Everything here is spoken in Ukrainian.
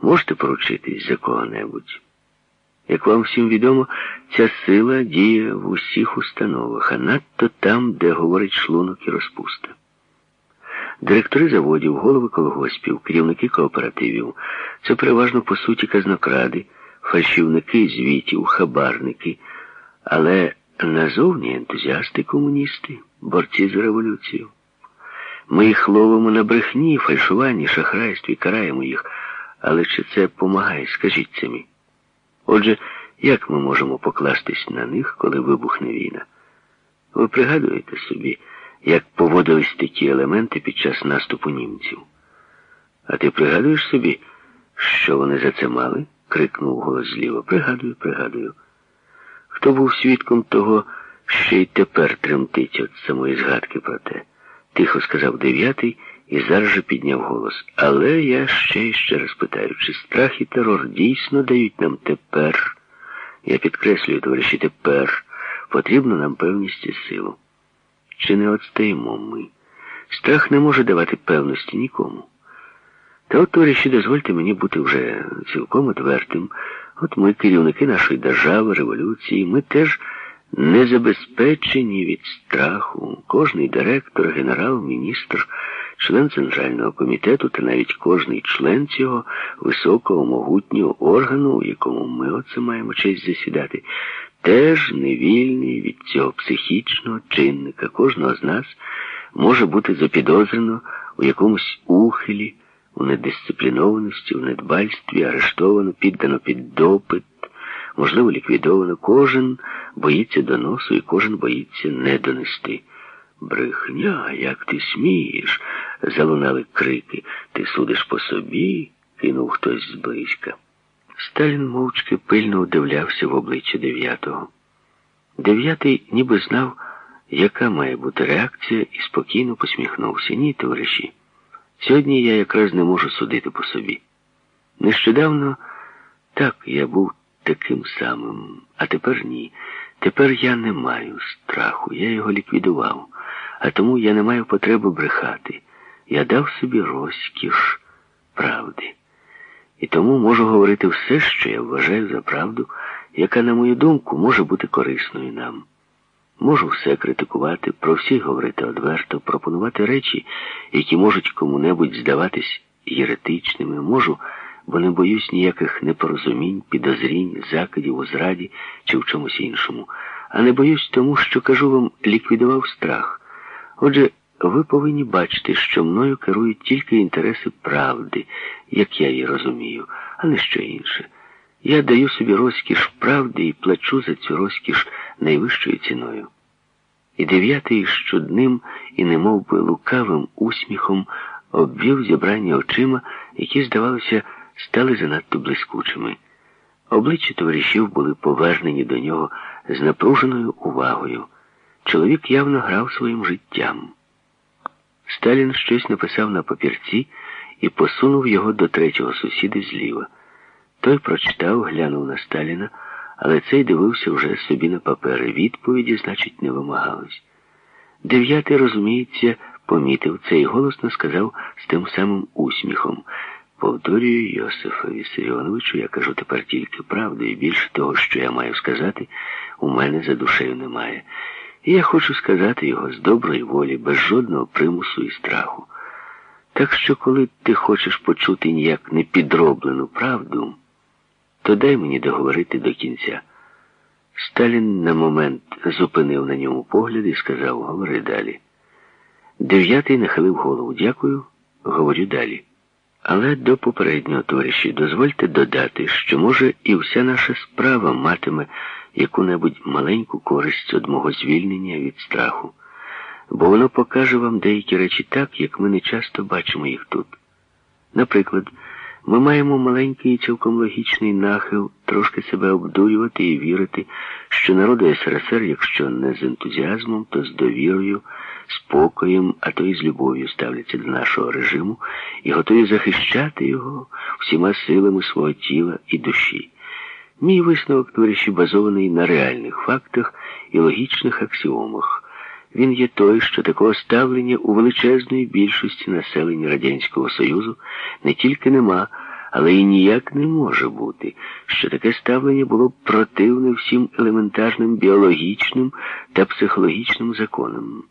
Можете поручитись за кого-небудь? Як вам всім відомо, ця сила діє в усіх установах, а надто там, де говорить шлунок і розпуста. Директори заводів, голови колгоспів, керівники кооперативів це переважно по суті казнокради, фальшівники звітів, хабарники, але назовні ентузіасти комуністи, борці за революцію. Ми їх ловимо на брехні, фальшуванні, шахрайстві, караємо їх. Але чи це помагає, скажіть самі? Отже, як ми можемо покластись на них, коли вибухне війна? Ви пригадуєте собі, як поводились такі елементи під час наступу німців? А ти пригадуєш собі, що вони за це мали? крикнув голос зліва. Пригадую, пригадую. Хто був свідком того, що й тепер тремтить від самої згадки про те? Тихо сказав дев'ятий і зараз же підняв голос. Але я ще і ще раз питаю, чи страх і терор дійсно дають нам тепер, я підкреслюю, товариші, тепер потрібно нам певність і силу. Чи не отстаємо ми? Страх не може давати певності нікому. Та от, товариші, дозвольте мені бути вже цілком відвертим. От ми, керівники нашої держави, революції, ми теж не забезпечені від страху. Кожний директор, генерал, міністр, член Центрального комітету та навіть кожний член цього високого могутнього органу, у якому ми оце маємо честь засідати, теж невільний від цього психічного чинника. Кожного з нас може бути запідозрено у якомусь ухилі, у недисциплінованості, у недбальстві, арештовано, піддано під допит, можливо, ліквідовано. Кожен боїться доносу і кожен боїться не донести. Брехня, як ти смієш? Залунали крики. Ти судиш по собі? кинув хтось зблизька. Сталін мовчки пильно удивлявся в обличчя дев'ятого. Дев'ятий ніби знав, яка має бути реакція, і спокійно посміхнувся. Ні, товариші. Сьогодні я якраз не можу судити по собі. Нещодавно так я був таким самим, а тепер ні. Тепер я не маю страху, я його ліквідував, а тому я не маю потреби брехати. Я дав собі розкіш правди. І тому можу говорити все, що я вважаю за правду, яка, на мою думку, може бути корисною нам. Можу все критикувати, про всіх говорити одверто, пропонувати речі, які можуть кому-небудь здаватись єретичними. Можу, бо не боюсь ніяких непорозумінь, підозрінь, закидів у зраді чи в чомусь іншому. А не боюсь тому, що кажу вам, ліквідував страх. Отже, ви повинні бачити, що мною керують тільки інтереси правди, як я її розумію, а не що інше. Я даю собі розкіш правди і плачу за цю розкіш найвищою ціною. І дев'ятий щодним і немов би лукавим усміхом обвів зібрання очима, які, здавалося, стали занадто блискучими. Обличчя товаришів були повернені до нього з напруженою увагою. Чоловік явно грав своїм життям. Сталін щось написав на папірці і посунув його до третього сусіда зліва. Той прочитав, глянув на Сталіна, але цей дивився вже собі на папери. Відповіді, значить, не вимагалось. Дев'ятий, розуміється, помітив це і голосно сказав з тим самим усміхом. Повторюю, Йосифа Вісаріоновичу, я кажу тепер тільки правду, і більше того, що я маю сказати, у мене за душею немає. І я хочу сказати його з доброї волі, без жодного примусу і страху. Так що, коли ти хочеш почути ніяк непідроблену правду, то дай мені договорити до кінця. Сталін на момент зупинив на ньому погляд і сказав, говори далі. Дев'ятий нахилив голову. Дякую, говорю далі. Але до попереднього товариші дозвольте додати, що, може, і вся наша справа матиме яку-небудь маленьку користь від мого звільнення від страху, бо воно покаже вам деякі речі так, як ми не часто бачимо їх тут. Наприклад, ми маємо маленький і цілком логічний нахил трошки себе обдурювати і вірити, що народи СРСР, якщо не з ентузіазмом, то з довірою, спокоєм, а то і з любов'ю ставляться до нашого режиму і готові захищати його всіма силами свого тіла і душі. Мій висновок, товариші, базований на реальних фактах і логічних аксіомах. Він є той, що такого ставлення у величезної більшості населення Радянського Союзу не тільки нема, але і ніяк не може бути, що таке ставлення було б противне всім елементарним біологічним та психологічним законам.